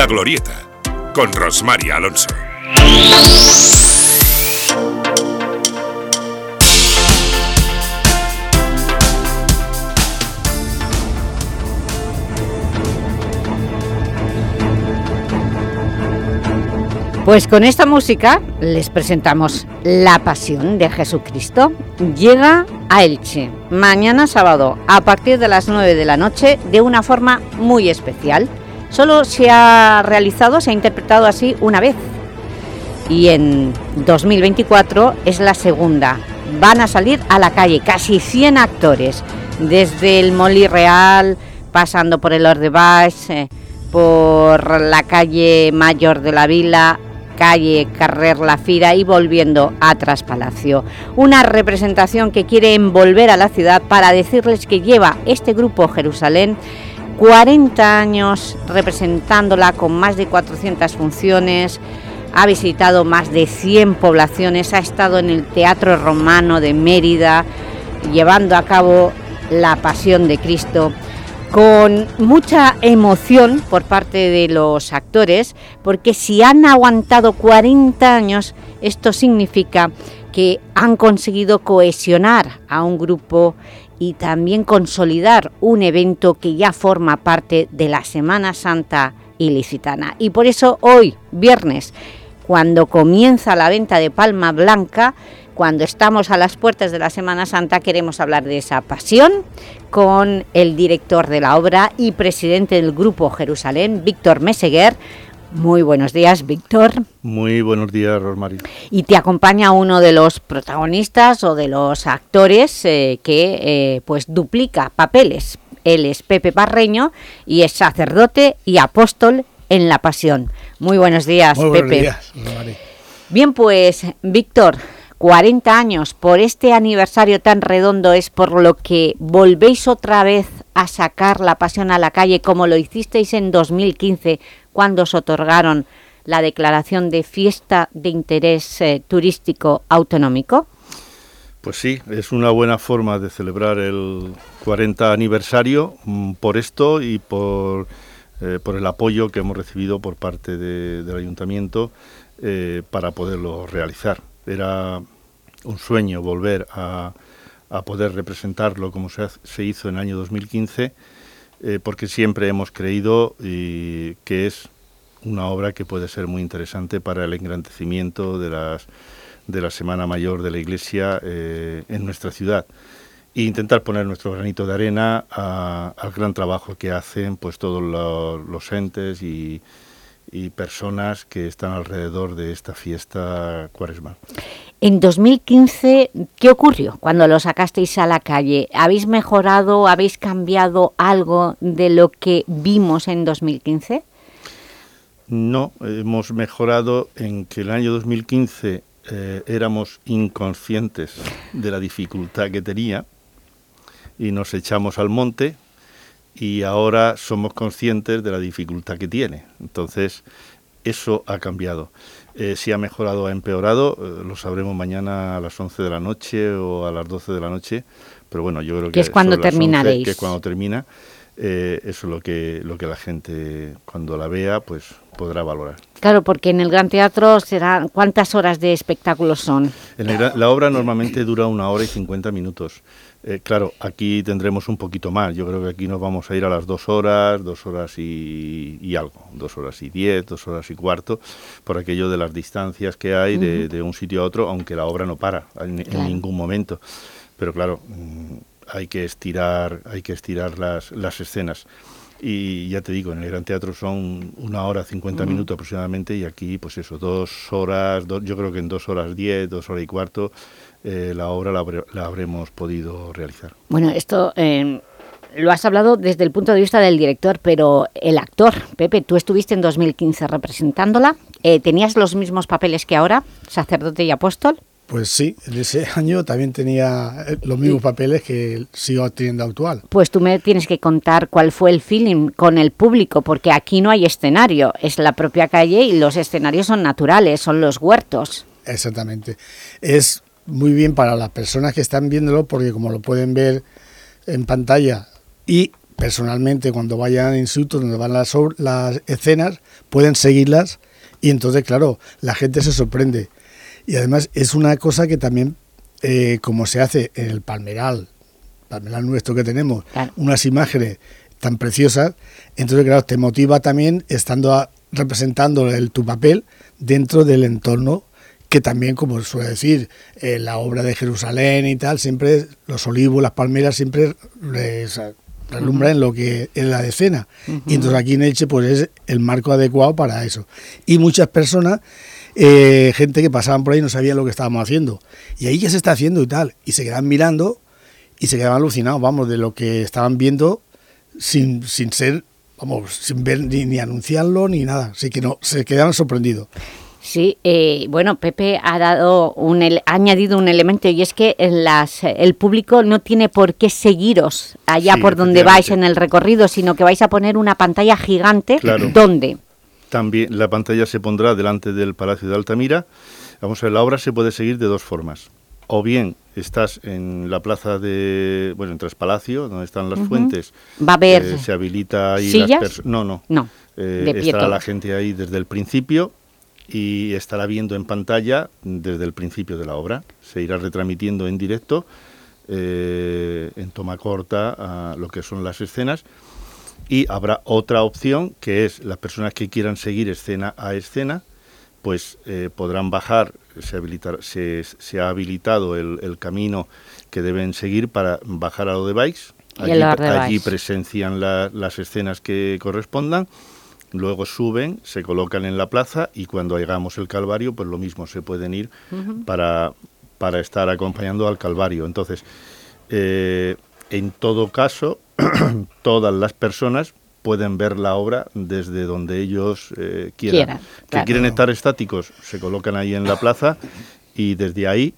La Glorieta, con Rosmaria Alonso. Pues con esta música les presentamos La Pasión de Jesucristo. Llega a Elche, mañana sábado, a partir de las 9 de la noche, de una forma muy especial. Solo se ha realizado, se ha interpretado así una vez. Y en 2024 es la segunda. Van a salir a la calle casi 100 actores, desde el Molí Real, pasando por el Ordebas, eh, por la calle Mayor de la Vila, calle Carrer La Fira y volviendo a Traspalacio. Una representación que quiere envolver a la ciudad para decirles que lleva este grupo Jerusalén 40 años representándola con más de 400 funciones, ha visitado más de 100 poblaciones, ha estado en el Teatro Romano de Mérida, llevando a cabo la Pasión de Cristo con mucha emoción por parte de los actores, porque si han aguantado 40 años, esto significa que han conseguido cohesionar a un grupo y también consolidar un evento que ya forma parte de la Semana Santa ilicitana. Y por eso hoy, viernes, cuando comienza la venta de Palma Blanca, cuando estamos a las puertas de la Semana Santa queremos hablar de esa pasión con el director de la obra y presidente del Grupo Jerusalén, Víctor Meseguer. Muy buenos días, Víctor. Muy buenos días, Rosmarie. Y te acompaña uno de los protagonistas o de los actores eh, que eh, pues duplica papeles. Él es Pepe Parreño y es sacerdote y apóstol en la Pasión. Muy buenos días, Muy buenos Pepe. Días, Bien, pues, Víctor, 40 años por este aniversario tan redondo es por lo que volvéis otra vez a sacar la pasión a la calle como lo hicisteis en 2015 cuando os otorgaron la declaración de fiesta de interés eh, turístico autonómico? Pues sí, es una buena forma de celebrar el 40 aniversario mm, por esto y por, eh, por el apoyo que hemos recibido por parte de, del Ayuntamiento eh, para poderlo realizar era un sueño volver a, a poder representarlo como se, se, hizo en el año 2015, eh, porque siempre hemos creído que es una obra que puede ser muy interesante para el engrandecimiento de, las, de la Semana Mayor de la Iglesia eh, en nuestra ciudad. E intentar poner nuestro granito de arena al gran trabajo que hacen pues todos los, los entes y, y personas que están alrededor de esta fiesta cuaresmal. En 2015, ¿qué ocurrió cuando lo sacasteis a la calle? ¿Habéis mejorado, habéis cambiado algo de lo que vimos en 2015? No, hemos mejorado en que el año 2015 eh, éramos inconscientes de la dificultad que tenía y nos echamos al monte y ahora somos conscientes de la dificultad que tiene. Entonces, eso ha cambiado. Eh, si ha mejorado o ha empeorado, eh, lo sabremos mañana a las 11 de la noche o a las 12 de la noche, pero bueno, yo creo que... Que es cuando terminaréis. 11, que es cuando termina, eh, eso es lo que, lo que la gente cuando la vea pues podrá valorar. Claro, porque en el Gran Teatro serán ¿cuántas horas de espectáculo son? En el, la obra normalmente dura una hora y 50 minutos. Eh, claro, aquí tendremos un poquito más. Yo creo que aquí nos vamos a ir a las dos horas, dos horas y, y algo, dos horas y diez, dos horas y cuarto, por aquello de las distancias que hay uh -huh. de, de, un sitio a otro, aunque la obra no para en, claro. en ningún momento. Pero claro, mmm, hay que estirar, hay que estirar las, las escenas y ya te digo, en el Gran Teatro son una hora 50 uh -huh. minutos aproximadamente y aquí pues eso, dos horas, do, yo creo que en dos horas diez, dos horas y cuarto eh, la obra la, la, habremos podido realizar. Bueno, esto eh, lo has hablado desde el punto de vista del director, pero el actor, Pepe, tú estuviste en 2015 representándola, eh, ¿tenías los mismos papeles que ahora, sacerdote y apóstol? Pues sí, en ese año también tenía eh, los mismos papeles que sigo teniendo actual. Pues tú me tienes que contar cuál fue el feeling con el público, porque aquí no hay escenario, es la propia calle y los escenarios son naturales, son los huertos. Exactamente. Es muy bien para las personas que están viéndolo, porque como lo pueden ver en pantalla y personalmente cuando vayan en institutos donde van las, las escenas, pueden seguirlas y entonces, claro, la gente se sorprende. Y además es una cosa que también, eh, como se hace en el Palmeral, Palmeral nuestro que tenemos, unas imágenes tan preciosas, entonces, claro, te motiva también estando representando el, tu papel dentro del entorno que también, como suele decir, eh, la obra de Jerusalén y tal, siempre los olivos, las palmeras, siempre les relumbran en lo que es la decena. Y entonces aquí en Elche, pues es el marco adecuado para eso. Y muchas personas, eh, gente que pasaban por ahí no sabían lo que estábamos haciendo. Y ahí ya se está haciendo y tal. Y se quedan mirando y se quedaban alucinados, vamos, de lo que estaban viendo sin, sin ser, vamos, sin ver ni, ni anunciarlo ni nada. Así que no, se quedaban sorprendidos. Sí, eh, bueno, Pepe ha dado un añadido un elemento y es que las, el público no tiene por qué seguiros allá por donde vais en el recorrido, sino que vais a poner una pantalla gigante. Claro. ¿Dónde? También la pantalla se pondrá delante del Palacio de Altamira. Vamos a ver, la obra se puede seguir de dos formas. O bien estás en la plaza de, bueno, en Palacio, donde están las fuentes. Va a haber eh, se habilita ahí ¿Sillas? No, no. No, eh, estará la gente ahí desde el principio y estará viendo en pantalla desde el principio de la obra. Se irá retransmitiendo en directo, eh, en toma corta, a lo que son las escenas. Y habrá otra opción, que es las personas que quieran seguir escena a escena, pues eh, podrán bajar, se, se, ha habilitado el, camino que deben seguir para bajar a lo de bikes. Allí, presencian las escenas que correspondan luego suben, se colocan en la plaza y cuando llegamos el Calvario, pues lo mismo, se pueden ir para, para estar acompañando al Calvario. Entonces, eh, en todo caso, todas las personas pueden ver la obra desde donde ellos eh, quieran. que quieren estar estáticos, se colocan ahí en la plaza y desde ahí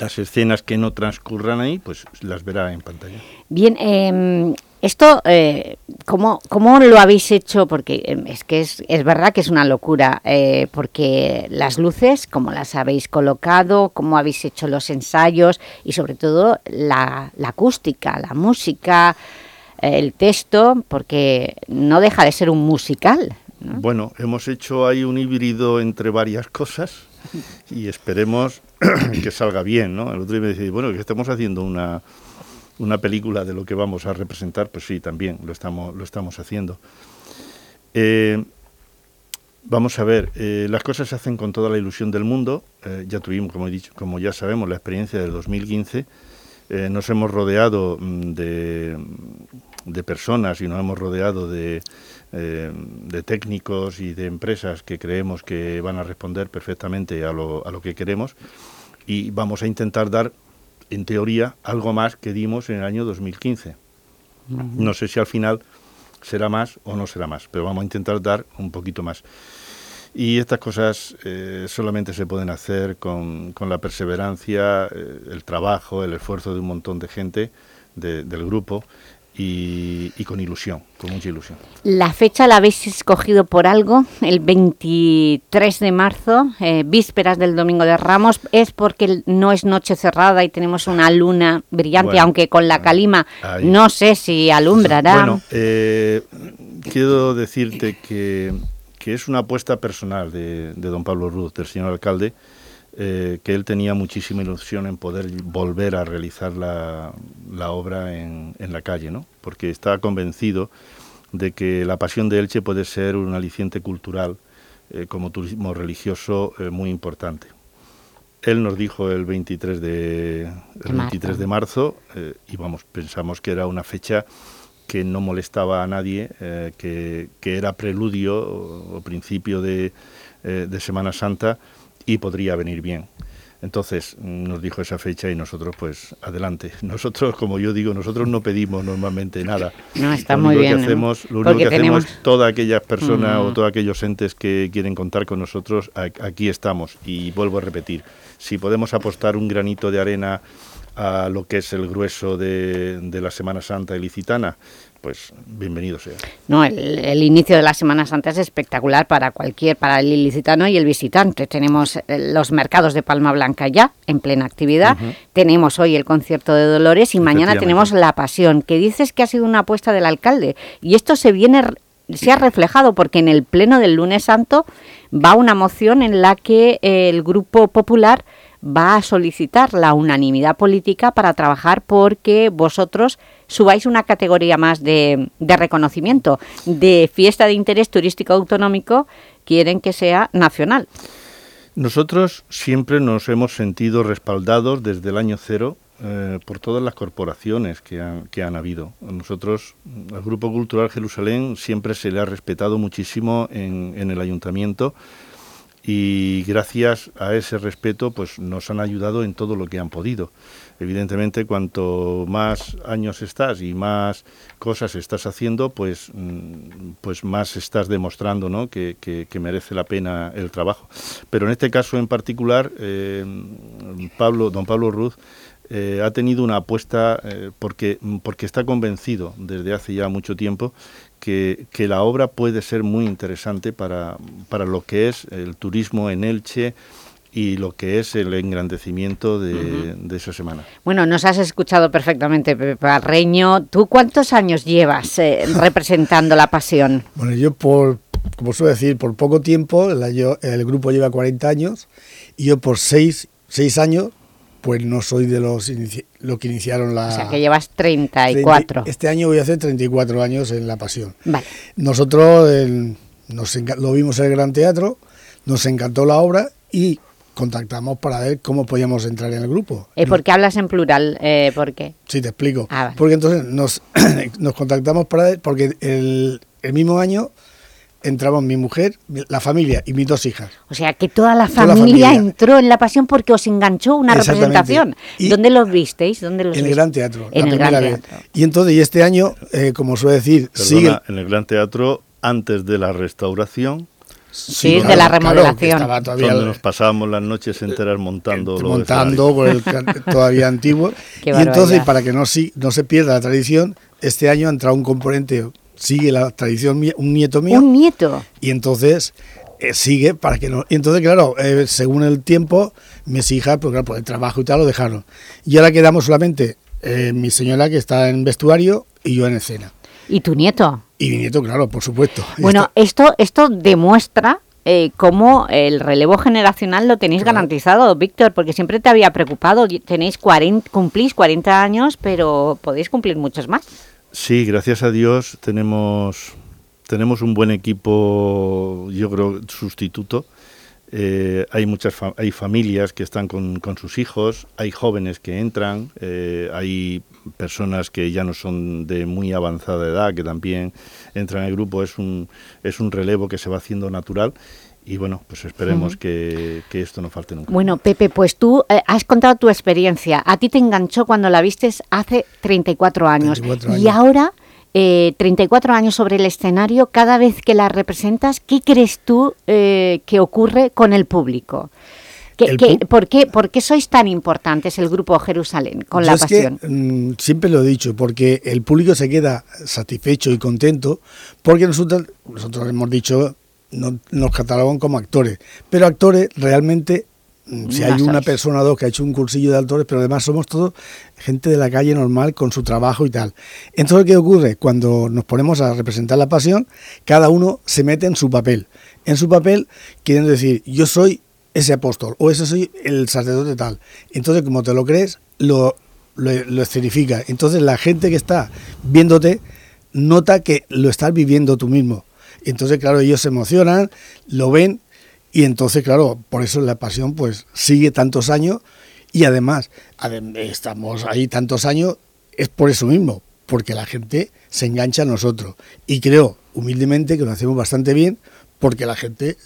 las escenas que no transcurran ahí, pues las verá en pantalla. Bien, eh, esto, eh, ¿cómo, ¿cómo, lo habéis hecho? Porque em, es que es, es verdad que es una locura, eh, porque las luces, ¿cómo las habéis colocado? ¿Cómo habéis hecho los ensayos? Y sobre todo la, acústica, la música, el texto, porque no deja de ser un musical. Bueno, hemos hecho ahí un híbrido entre varias cosas y esperemos que salga bien, ¿no? El otro día me decía, bueno, que estamos haciendo una una película de lo que vamos a representar, pues sí, también lo estamos, lo estamos haciendo. Eh, vamos a ver, eh, las cosas se hacen con toda la ilusión del mundo. Eh, ya tuvimos, como he dicho, como ya sabemos, la experiencia del 2015. nos hemos rodeado mm, de, de, personas y nos hemos rodeado de, de, técnicos y de empresas que creemos que van a responder perfectamente a lo, a lo que queremos y vamos a intentar dar en teoría, algo más que dimos en el año 2015. No sé si al final será más o no será más, pero vamos a intentar dar un poquito más. Y estas cosas eh, solamente se pueden hacer con, con la perseverancia, eh, el trabajo, el esfuerzo de un montón de gente del grupo y, con ilusión, con mucha ilusión. ¿La fecha la habéis escogido por algo? El 23 de marzo, eh, vísperas del Domingo de Ramos, ¿es porque no es noche cerrada y tenemos una luna brillante, aunque con la calima no sé si alumbrará? Bueno, eh, quiero decirte que, que, es una apuesta personal de, de don Pablo Ruz, del señor alcalde, eh, que él tenía muchísima ilusión en poder volver a realizar la, obra en, la calle, ¿no? porque estaba convencido de que la pasión de Elche puede ser un aliciente cultural eh, como turismo religioso eh, muy importante. Él nos dijo el 23 de, 23 de marzo y vamos, pensamos que era una fecha que no molestaba a nadie, que, era preludio o, principio de Semana Santa y podría venir bien. Entonces nos dijo esa fecha y nosotros pues adelante. Nosotros, como yo digo, nosotros no pedimos normalmente nada. No, está muy bien. Que hacemos, Lo único que hacemos, todas aquellas personas o mm. todos aquellos entes que quieren contar con nosotros, aquí estamos. Y vuelvo a repetir, si podemos apostar un granito de arena a lo que es el grueso de, de la Semana Santa ilicitana, pues bienvenido sea. No, el, inicio de la Semana Santa es espectacular para cualquier, para el ilicitano y el visitante. Tenemos eh, los mercados de Palma Blanca ya en plena actividad, tenemos hoy el concierto de Dolores y mañana tenemos La Pasión, que dices que ha sido una apuesta del alcalde y esto se viene se ha reflejado porque en el pleno del lunes santo va una moción en la que el Grupo Popular va a solicitar la unanimidad política para trabajar porque vosotros subáis una categoría más de, reconocimiento. De fiesta de interés turístico autonómico quieren que sea nacional. Nosotros siempre nos hemos sentido respaldados desde el año cero eh, por todas las corporaciones que han, habido. Nosotros, al Grupo Cultural Jerusalén, siempre se le ha respetado muchísimo en el ayuntamiento y gracias a ese respeto pues nos han ayudado en todo lo que han podido. Evidentemente, cuanto más años estás y más cosas estás haciendo, pues, mm, pues más estás demostrando ¿no? que, merece la pena el trabajo. Pero en este caso en particular, eh, Pablo, don Pablo Ruz eh, ha tenido una apuesta eh, porque, porque está convencido desde hace ya mucho tiempo que, la obra puede ser muy interesante para, para lo que es el turismo en Elche, y lo que es el engrandecimiento de, esa semana. Bueno, nos has escuchado perfectamente, Pepe Parreño. ¿Tú cuántos años llevas eh, representando la pasión? Bueno, yo por, como suelo decir, por poco tiempo, el grupo lleva 40 años, y yo por 6, 6 años pues no soy de los lo que iniciaron la... O sea, que llevas 34. este año voy a hacer 34 años en La Pasión. Vale. Nosotros nos lo vimos en el Gran Teatro, nos encantó la obra y contactamos para ver cómo podíamos entrar en el grupo. ¿Y por qué hablas en plural? Eh, ¿Por qué? Sí, te explico. Ah, porque entonces nos, nos contactamos para ver, porque el, el mismo año entramos mi mujer, la familia y mis dos hijas. O sea, que toda la, familia, entró en La Pasión porque os enganchó una representación. ¿Dónde los visteis? ¿Dónde en el Gran Teatro, en el Gran Teatro. Y entonces, y este año, eh, como suele decir... sigue... en el Gran Teatro, antes de la restauración... Sí, de la remodelación. donde nos pasábamos las noches enteras montando. montando con el todavía antiguo. y entonces, para que no, no se pierda la tradición, este año ha entrado un componente sigue la tradición, un nieto mío. Un nieto. Y entonces eh, sigue para que no. Y entonces, claro, eh, según el tiempo, mis hijas, pues claro, por el trabajo y tal, lo dejaron. Y ahora quedamos solamente eh, mi señora, que está en vestuario, y yo en escena. ¿Y tu nieto? Y mi nieto, claro, por supuesto. Bueno, esto, esto demuestra cómo el relevo generacional lo tenéis garantizado, Víctor, porque siempre te había preocupado, tenéis 40, cumplís 40 años, pero podéis cumplir muchos más. Sí, gracias a Dios tenemos, tenemos un buen equipo, yo creo, sustituto. Eh, hay muchas hay familias que están con, con, sus hijos, hay jóvenes que entran, eh, hay personas que ya no son de muy avanzada edad que también entran al grupo. Es un, es un relevo que se va haciendo natural y bueno, pues esperemos que, esto no falte nunca. Bueno, Pepe, pues tú eh, has contado tu experiencia. A ti te enganchó cuando la vistes hace 34 años. Y ahora, 34 eh, años sobre el escenario, cada vez que la representas, ¿qué crees tú eh, que ocurre con el público? por, qué, ¿Por qué sois tan importantes el Grupo Jerusalén con la pasión? Mm, siempre lo he dicho, porque el público se queda satisfecho y contento, porque nosotros, nosotros hemos dicho no, nos catalogan como actores, pero actores realmente mm, si hay una persona o dos que ha hecho un cursillo de actores, pero además somos todos gente de la calle normal con su trabajo y tal. Entonces, ¿qué ocurre? Cuando nos ponemos a representar la pasión, cada uno se mete en su papel. En su papel quieren decir, yo soy ese apóstol o ese soy el sacerdote tal. Entonces, como te lo crees, lo, lo, lo escenifica. Entonces, la gente que está viéndote nota que lo estás viviendo tú mismo. Entonces, claro, ellos se emocionan, lo ven y entonces, claro, por eso la pasión pues sigue tantos años y además estamos ahí tantos años, es por eso mismo, porque la gente se engancha a nosotros. Y creo, humildemente, que lo hacemos bastante bien porque la gente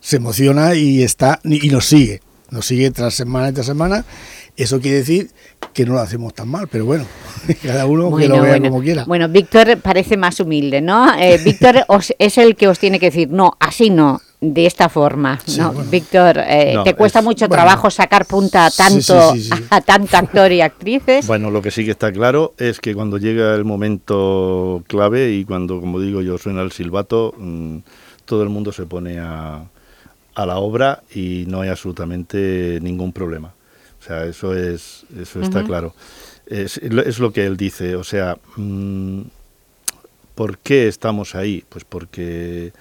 se emociona y está y nos sigue, nos sigue tras semana tras semana. Eso quiere decir que no lo hacemos tan mal, pero bueno, cada uno que lo vea como quiera. Bueno, Víctor parece más humilde, ¿no? Eh, Víctor es el que os tiene que decir, no, así no, de esta forma, ¿no? Víctor, eh, ¿te cuesta mucho trabajo sacar punta a tanto, a tanto actor y actrices? Bueno, lo que sí que está claro es que cuando llega el momento clave y cuando, como digo yo, suena el silbato, mm, todo el mundo se pone a, a la obra y no hay absolutamente ningún problema. O sea, eso es eso está claro. Es, es, lo que él dice, o sea, mm, ¿por qué estamos ahí? Pues porque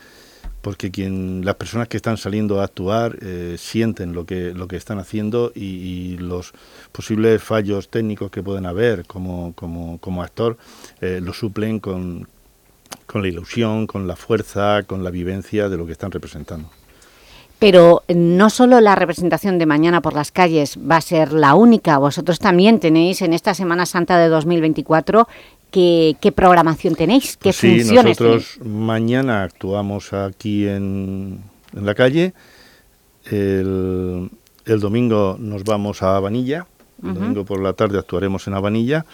porque quien las personas que están saliendo a actuar eh, sienten lo que lo que están haciendo y, los posibles fallos técnicos que pueden haber como, como, como actor eh, lo suplen con, con la ilusión, con la fuerza, con la vivencia de lo que están representando. Pero no solo la representación de mañana por las calles va a ser la única, vosotros también tenéis en esta Semana Santa de 2024 ¿Qué, qué programación tenéis? ¿Qué pues sí, nosotros mañana actuamos aquí en, en la calle, el, el, domingo nos vamos a Vanilla, el domingo por la tarde actuaremos en Habanilla,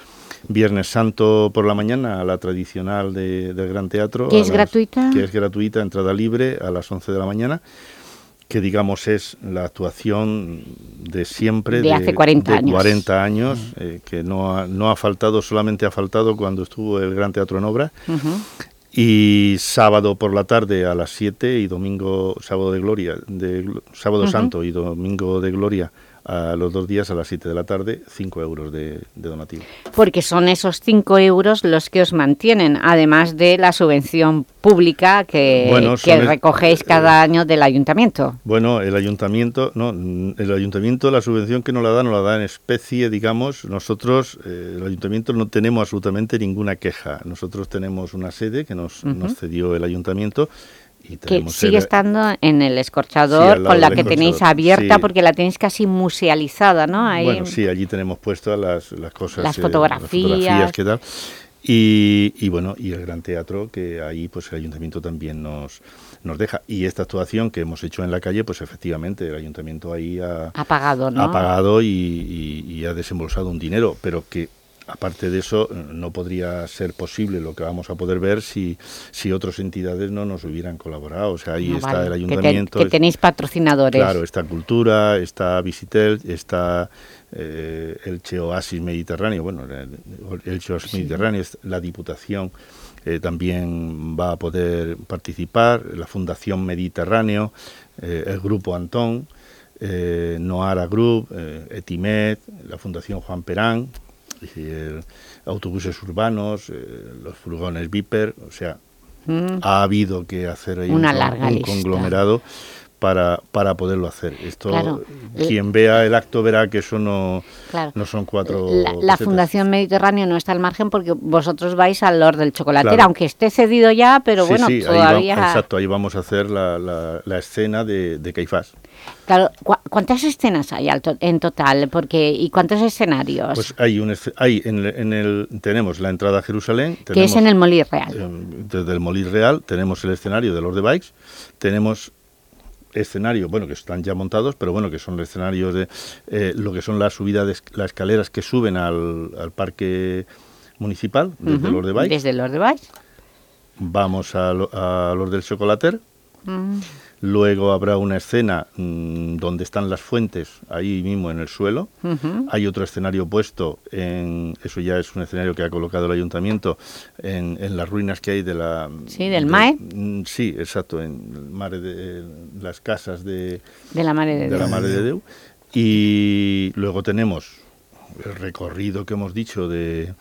Viernes Santo por la mañana a la tradicional de, del Gran Teatro. ¿Que es gratuita? Que es gratuita, entrada libre a las 11 de la mañana que digamos es la actuación de siempre de, hace 40 años, 40 años eh, que no ha, no ha faltado, solamente ha faltado cuando estuvo el Gran Teatro en Obra. Y sábado por la tarde a las 7 y domingo, sábado de gloria, de, sábado santo y domingo de gloria a los dos días a las 7 de la tarde, 5 euros de, donativo. Porque son esos 5 euros los que os mantienen, además de la subvención pública que, que recogéis cada año del ayuntamiento. Bueno, el ayuntamiento, no, el ayuntamiento la subvención que nos la da, nos la da en especie, digamos. Nosotros, eh, el ayuntamiento no tenemos absolutamente ninguna queja. Nosotros tenemos una sede que nos, nos cedió el ayuntamiento que sigue estando en el escorchador, con la que tenéis abierta, porque la tenéis casi musealizada, ¿no? Bueno, sí, allí tenemos puestas las, las cosas, las fotografías, ¿qué tal? Y, y, bueno, y el Gran Teatro, que ahí pues el Ayuntamiento también nos, nos deja. Y esta actuación que hemos hecho en la calle, pues efectivamente el Ayuntamiento ahí ha, ha pagado, ¿no? Ha pagado y, y, ha desembolsado un dinero, pero que aparte de eso, no podría ser posible lo que vamos a poder ver si, si otras entidades no nos hubieran colaborado. O sea, ahí está el ayuntamiento. Que, tenéis patrocinadores. Claro, está Cultura, está Visitel, está eh, el Cheoasis Mediterráneo, bueno, el, Cheoasis Mediterráneo, la Diputación eh, también va a poder participar, la Fundación Mediterráneo, eh, el Grupo Antón, Noara Group, Etimet, la Fundación Juan Perán, decir, autobuses urbanos, eh, los furgones Viper, o sea, mm. ha habido que hacer ahí un, conglomerado para, para poderlo hacer. Esto, quien vea el acto verá que eso no, no son cuatro... La, Fundación Mediterráneo no está al margen porque vosotros vais al Lord del Chocolatero, aunque esté cedido ya, pero bueno, todavía... exacto, ahí vamos a hacer la, la, escena de, de Caifás. Claro, ¿cuántas escenas hay en total? Porque ¿Y cuántos escenarios? Pues hay, un, hay en, el, tenemos la entrada a Jerusalén. que es en el Molí Real. desde el Molí Real tenemos el escenario de los de Bikes, tenemos escenario, bueno, que están ya montados, pero bueno, que son escenarios de eh, lo que son las subidas, las escaleras que suben al, parque municipal desde los de Bikes. Desde los de Bikes. Vamos a, a los del Chocolater. Mm. Luego habrá una escena mm, donde están las fuentes, ahí mismo en el suelo. Hay otro escenario puesto, en, eso ya es un escenario que ha colocado el ayuntamiento, en, las ruinas que hay de la... Sí, del MAE. Mm, sí, exacto, en mare de, las casas de, de la Mare de, de, la Mare de Deu. Y luego tenemos el recorrido que hemos dicho de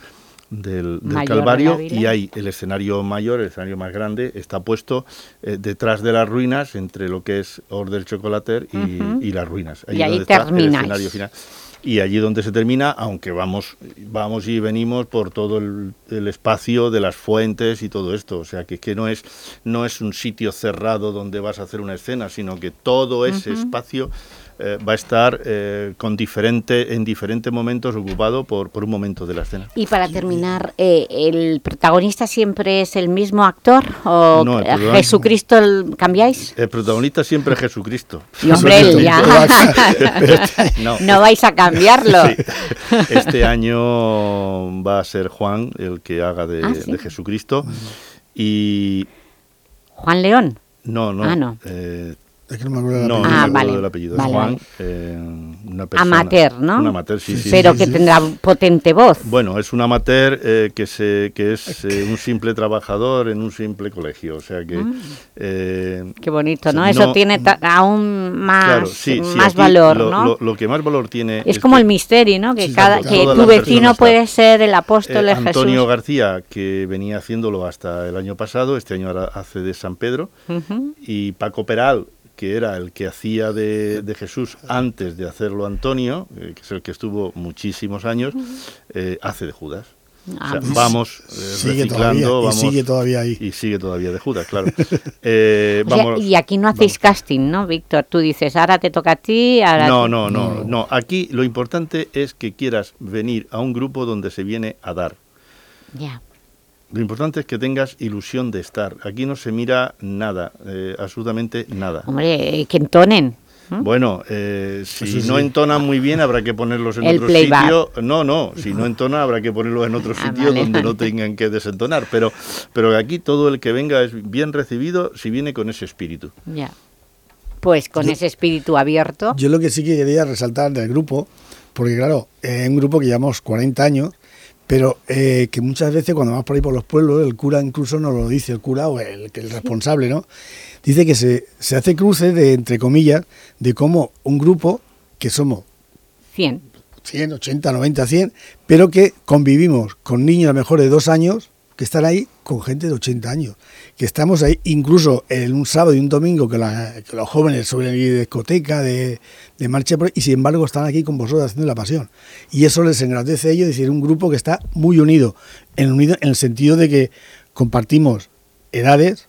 del, Calvario y hay el escenario mayor, el escenario más grande, está puesto eh, detrás de las ruinas, entre lo que es Or del Chocolater y, las ruinas. y ahí termina Y allí donde se termina, aunque vamos, vamos y venimos por todo el, espacio de las fuentes y todo esto, o sea que, que no, es, no es un sitio cerrado donde vas a hacer una escena, sino que todo ese espacio eh, va a estar eh, con diferente, en diferentes momentos ocupado por, por un momento de la escena. Y para terminar, eh, ¿el protagonista siempre es el mismo actor o Jesucristo cambiáis? El protagonista siempre es Jesucristo. Y hombre, ya. no. vais a cambiarlo. Este año va a ser Juan el que haga de, ah, de Jesucristo y... Juan León. No, no. Ah, no. eh, Es que no me acuerdo del no, apellido. no me Ah, acuerdo vale, del apellido. vale, Juan, vale. eh, una persona- Amateur, ¿no? Un amateur, sí, sí. Pero sí, que sí. tendrá potente voz. Bueno, es un amateur eh, que, se, que es eh, un simple trabajador en un simple colegio. O sea que. eh, Qué bonito, ¿no? no- Eso tiene aún más, claro, sí, sí, más valor, lo, ¿no? Lo, lo que más valor tiene. es como que, el misterio, ¿no? Que, Sí, cada, que tu vecino puede ser el apóstol eh, de Antonio Jesús. García, que venía haciéndolo hasta el año pasado, este año ahora hace de San Pedro, y Paco Peral, que era el que hacía de, de Jesús antes de hacerlo Antonio, eh, que es el que estuvo muchísimos años, eh, hace de Judas. Ah, o sea, pues- vamos eh, Sigue reciclando, todavía, y sigue todavía ahí. y sigue todavía de Judas, claro. Eh, O sea, vamos, y aquí no hacéis casting, ¿no, Víctor? Tú dices, ahora te toca a ti, ahora... no, no, no, no. Aquí lo importante es que quieras venir a un grupo donde se viene a dar. Ya. Lo importante es que tengas ilusión de estar. Aquí no se mira nada, eh, absolutamente nada. Hombre, eh, que entonen. ¿no? Bueno, eh, si sí. no entonan muy bien habrá que ponerlos en El otro playback. sitio. No, no, si no entonan habrá que ponerlos en otro Ah, sitio vale, donde no tengan que desentonar. Pero, pero aquí todo el que venga es bien recibido si viene con ese espíritu. Ya. Pues con Yo- ese espíritu abierto. Yo lo que sí que quería resaltar del grupo, porque claro, es un grupo que llevamos 40 años, pero eh, que muchas veces cuando vamos por ahí por los pueblos, el cura incluso nos lo dice, el cura o el, el responsable, ¿no? Dice que se, se hace cruces de, entre comillas, de cómo un grupo, que somos 100. 100, 80, 90, 100, pero que convivimos con niños a lo mejor de dos años que están ahí con gente de 80 años. Que estamos ahí incluso en un sábado y un domingo que, la- que los jóvenes suelen ir de discoteca, de, marcha, y sin embargo están aquí con vosotros haciendo la pasión. Y eso les engrandece a ellos, es decir, un grupo que está muy unido, en, unido en el sentido de que compartimos edades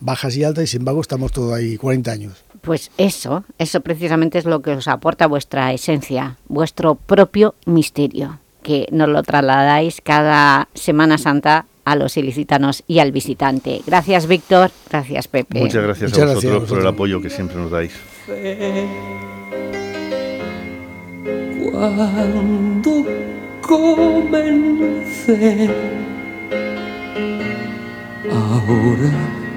bajas y altas y sin embargo estamos todos ahí 40 años. Pues eso, eso precisamente es lo que os aporta vuestra esencia, vuestro propio misterio, que nos lo trasladáis cada Semana Santa a los ilicitanos y al visitante. Gracias, Víctor. Gracias, Pepe. Muchas gracias Muchas a vosotros por el apoyo que siempre nos dais. Cuando comencé, ahora